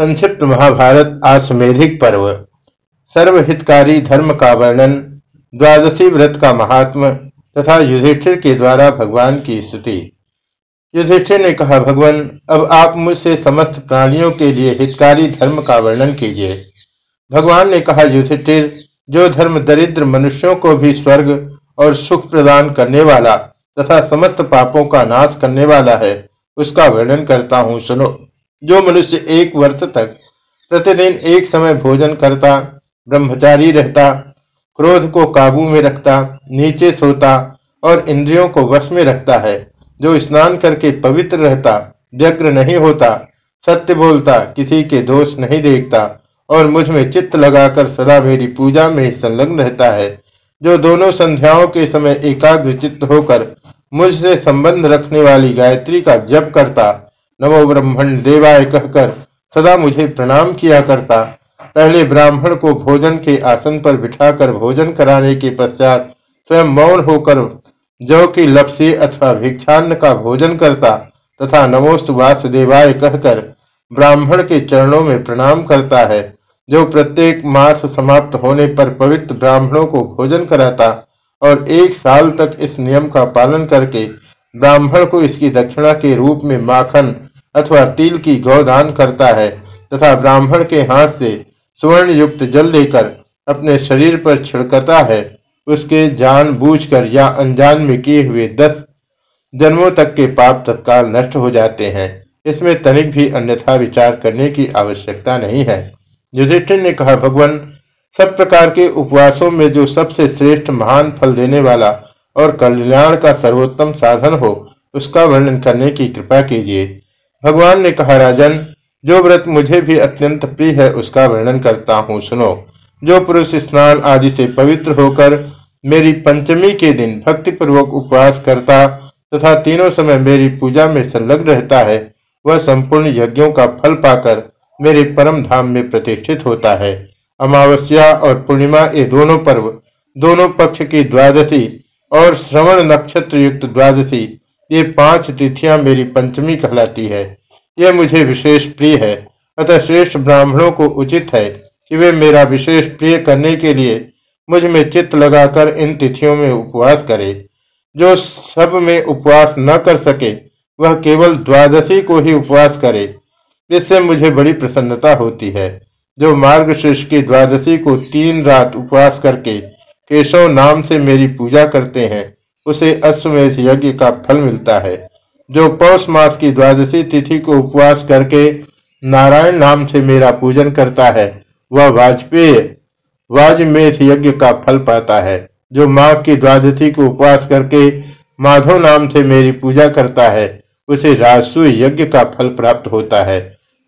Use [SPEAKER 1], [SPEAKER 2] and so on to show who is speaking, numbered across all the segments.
[SPEAKER 1] संक्षिप्त महाभारत आश्वेधिक पर्व। सर्वहितकारी धर्म का वर्णन, द्वादशी व्रत का महात्म तथा युधिष्ठिर के द्वारा भगवान की स्तुति। युधिष्ठिर ने कहा, भगवान, अब आप मुझसे समस्त प्राणियों के लिए हितकारी धर्म का वर्णन कीजिए। भगवान ने कहा, युधिष्ठिर, जो धर्म दरिद्र मनुष्यों को भी स्वर्ग और सुख प्रदान करने वाला तथा समस्त पापों का नाश करने वाला है, उसका वर्णन करता हूँ, सुनो। जो मनुष्य एक वर्ष तक प्रतिदिन एक समय भोजन करता, ब्रह्मचारी रहता, क्रोध को काबू में रखता, नीचे सोता और इंद्रियों को वश में रखता है, जो स्नान करके पवित्र रहता, व्यग्र नहीं होता, सत्य बोलता, किसी के दोष नहीं देखता और मुझमें चित्त लगाकर सदा मेरी पूजा में संलग्न रहता है, जो दोनों संध्याओं के समय एकाग्र चित्त होकर मुझसे संबंध रखने वाली गायत्री का जप करता नमो ब्रह्मण, देवाय कहकर सदा मुझे प्रणाम किया करता। पहले ब्राह्मण को भोजन के आसन पर बिठाकर भोजन कराने के पश्चात स्वयं मौन होकर जौ की लपसी अथवा भिक्षान्न का भोजन करता तथा नमोस्त वासुदेवाय कहकर ब्राह्मण के चरणों में प्रणाम करता है। जो प्रत्येक मास समाप्त होने पर पवित्र ब्राह्मणों को भोजन कराता और एक साल तक इस नियम का पालन करके ब्राह्मण को इसकी दक्षिणा के रूप में माखन अथवा तिल की गौदान करता है तथा ब्राह्मण के हाथ से स्वर्ण युक्त जल लेकर अपने शरीर पर छिड़कता है, उसके जान बूझकर या अनजान में किए हुए दस जन्मों तक के पाप तत्काल नष्ट हो जाते हैं। इसमें तनिक भी अन्यथा विचार करने की आवश्यकता नहीं है। युधिष्ठिर ने कहा, भगवान, सब प्रकार के उपवासों में जो सबसे श्रेष्ठ महान फल देने वाला और कल्याण का सर्वोत्तम साधन हो, उसका वर्णन करने की कृपा कीजिए। भगवान ने कहा, राजन, जो व्रत मुझे भी अत्यंत प्रिय है, उसका वर्णन करता हूँ, सुनो। जो पुरुष स्नान आदि से पवित्र होकर मेरी पंचमी के दिन भक्ति पूर्वक उपवास करता तथा तीनों समय मेरी पूजा में संलग्न रहता है, वह संपूर्ण यज्ञों का फल पाकर मेरे परम धाम में प्रतिष्ठित होता है। अमावस्या और पूर्णिमा ये दोनों पर्व, दोनों पक्ष की द्वादशी और श्रवण नक्षत्र युक्त द्वादशी ये पाँच तिथियाँ मेरी पंचमी कहलाती है। यह मुझे विशेष प्रिय है। अतः श्रेष्ठ ब्राह्मणों को उचित है कि वे मेरा विशेष प्रिय करने के लिए मुझमें चित्त लगाकर इन तिथियों में उपवास करे। जो सब में उपवास न कर सके, वह केवल द्वादशी को ही उपवास करे। इससे मुझे बड़ी प्रसन्नता होती है। जो मार्गशीर्ष की द्वादशी को तीन रात उपवास करके केशव नाम से मेरी पूजा करते हैं उसे अश्वमेध यज्ञ का फल मिलता है। जो पौष मास की द्वादशी तिथि को उपवास करके नारायण नाम से मेरा पूजन करता है, वह वाजपेय, वाजमेध यज्ञ का फल पाता है। जो माघ की द्वादशी को उपवास करके माधव नाम से मेरी पूजा करता है, उसे राजसु यज्ञ का फल प्राप्त होता है।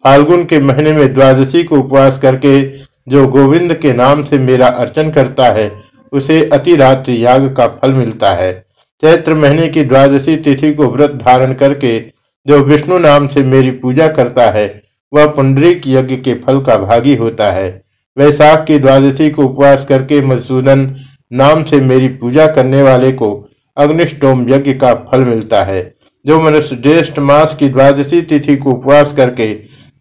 [SPEAKER 1] फाल्गुन के महीने में द्वादशी को उपवास करके जो गोविंद के नाम से मेरा अर्चन करता है, उसे अतिरात्रि याग का फल मिलता है। चैत्र महीने की द्वादशी तिथि को व्रत धारण करके जो विष्णु नाम से मेरी पूजा करता है, वह पुंडरीक यज्ञ के फल का भागी होता है। वैशाख की द्वादशी को उपवास करके मधुसूदन नाम से मेरी पूजा करने वाले को अग्निष्टोम यज्ञ का फल मिलता है। जो मनुष्य ज्येष्ठ मास की द्वादशी तिथि को उपवास करके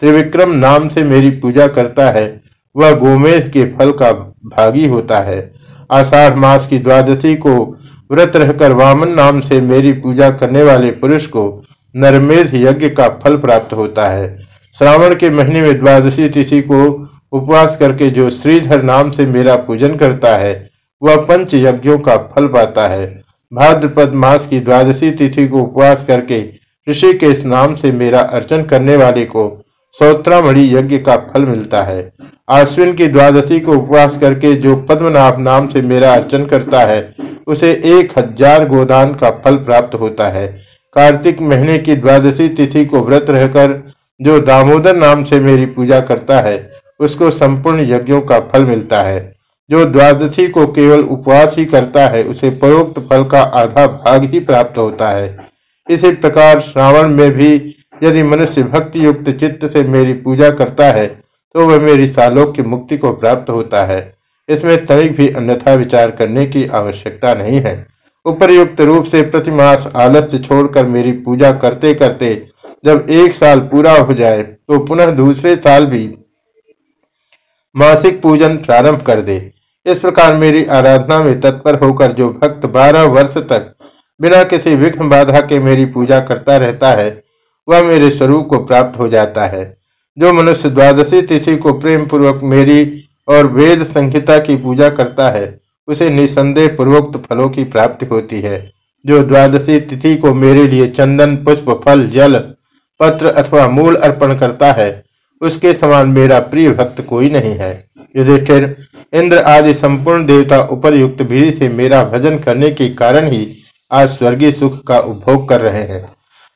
[SPEAKER 1] त्रिविक्रम नाम से मेरी पूजा करता है, वह गोमेध के फल का भागी होता है। आषाढ़ मास की द्वादशी को व्रत रहकर वामन नाम से मेरी पूजा करने वाले पुरुष को नरमेध यज्ञ का फल प्राप्त होता है। श्रावण के महीने में द्वादशी तिथि को उपवास करके जो श्रीधर नाम से मेरा पूजन करता है, वह पंच यज्ञों का फल पाता है। भाद्रपद मास की द्वादशी तिथि को उपवास करके ऋषि के इस नाम से मेरा अर्चन करने वाले को सौत्रामणि यज्ञ का फल मिलता है। आश्विन की द्वादशी को उपवास करके जो पद्मनाभ नाम से मेरा अर्चन करता है, उसे एक हज़ार गोदान का फल प्राप्त होता है। कार्तिक महीने की द्वादशी तिथि को व्रत रहकर जो दामोदर नाम से मेरी पूजा करता है, उसको संपूर्ण यज्ञों का फल मिलता है। जो द्वादशी को केवल उपवास ही करता है, उसे परोक्त फल का आधा भाग ही प्राप्त होता है। इसी प्रकार श्रावण में भी यदि मनुष्य भक्ति युक्त चित्त से मेरी पूजा करता है तो वह मेरी सालोक्य मुक्ति को प्राप्त होता है। इसमें तनिक भी अन्यथा विचार करने की आवश्यकता नहीं है। उपरयुक्त रूप से प्रतिमास आलस्य छोड़कर मेरी पूजा करते करते जब एक साल पूरा हो जाए तो पुनः दूसरे साल भी मासिक पूजन प्रारंभ कर दे। इस प्रकार मेरी आराधना में तत्पर होकर जो भक्त बारह वर्ष तक बिना किसी विघ्न बाधा के मेरी पूजा करता रहता है वह मेरे स्वरूप को प्राप्त हो जाता है। जो मनुष्य द्वादशी तिथि को प्रेम पूर्वक मेरी और वेद संहिता की पूजा करता है, उसे निसंदेह पूर्वोक्त फलों की प्राप्ति होती है। जो द्वादशी तिथि को मेरे लिए चंदन, पुष्प, फल, जल, पत्र अथवा मूल अर्पण करता है, उसके समान मेरा प्रिय भक्त कोई नहीं है। युधिष्ठिर, इंद्र आदि संपूर्ण देवता उपरयुक्त विधि से मेरा भजन करने के कारण ही आज स्वर्गीय सुख का उपभोग कर रहे हैं।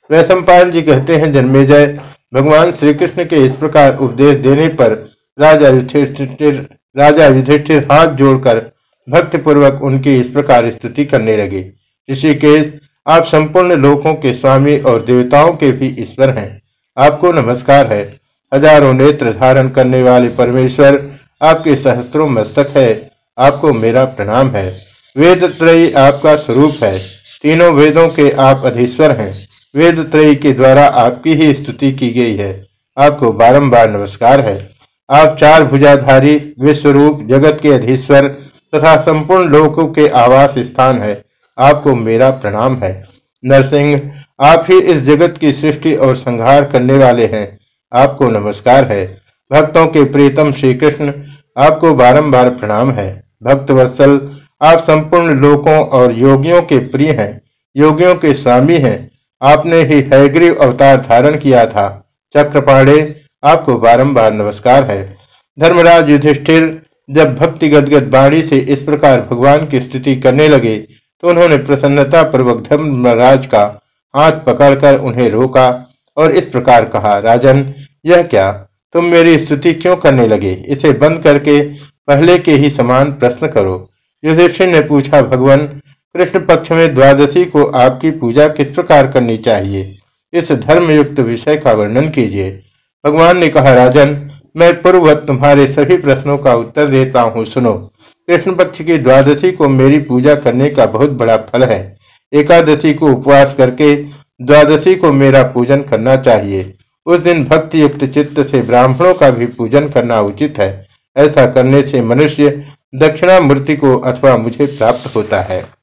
[SPEAKER 1] वैशंपायन जी कहते हैं जन्मेजय भगवान श्री कृष्ण के इस प्रकार उपदेश देने पर राजा युधिष्ठिर राजा युधिष्ठिर हाथ जोड़कर भक्ति पूर्वक उनकी इस प्रकार स्तुति करने लगे। ऋषिकेश, आप संपूर्ण लोकों के स्वामी और देवताओं के भी ईश्वर हैं। आपको नमस्कार है। हज़ारों नेत्र धारण करने वाले परमेश्वर आपके सहस्त्रों मस्तक है। आपको मेरा प्रणाम है। वेद त्रयी आपका स्वरूप है। तीनों वेदों के आप अधीश्वर हैं। वेद त्रयी के द्वारा आपकी ही स्तुति की गई है। आपको बारंबार नमस्कार है। आप चार भुजाधारी विश्वरूप जगत के अधीश्वर तथा संपूर्ण लोकों के आवास स्थान है। आपको मेरा प्रणाम है। नरसिंह, आप ही इस जगत की सृष्टि और संहार करने वाले हैं। आपको नमस्कार है। भक्तों के प्रीतम श्री कृष्ण आपको बारंबार प्रणाम है। भक्त वत्सल, आप संपूर्ण लोकों और योगियों के प्रिय हैं। योगियों के स्वामी हैं। आपने ही हैग्रीव अवतार धारण किया था। चक्रपाणे, आपको बारंबार नमस्कार है। धर्मराज युधिष्ठिर जब भक्ति गदगद बाणी से इस प्रकार भगवान की स्थिति करने लगे तो उन्होंने प्रसन्नता पूर्वक धर्मराज का हाथ पकड़कर उन्हें रोका और इस प्रकार कहा, राजन, यह क्या? तुम मेरी स्तुति क्यों करने लगे? इसे बंद करके पहले के ही समान प्रश्न करो। युधिष्ठिर ने पूछा, भगवान कृष्ण पक्ष में द्वादशी को आपकी पूजा किस प्रकार करनी चाहिए? इस धर्मयुक्त विषय का वर्णन कीजिए। भगवान ने कहा, राजन, मैं पूर्ववत तुम्हारे सभी प्रश्नों का उत्तर देता हूँ, सुनो। कृष्ण पक्ष की द्वादशी को मेरी पूजा करने का बहुत बड़ा फल है। एकादशी को उपवास करके द्वादशी को मेरा पूजन करना चाहिए। उस दिन भक्ति युक्त चित्त से ब्राह्मणों का भी पूजन करना उचित है। ऐसा करने से मनुष्य दक्षिणा मूर्ति को अथवा मुझे प्राप्त होता है।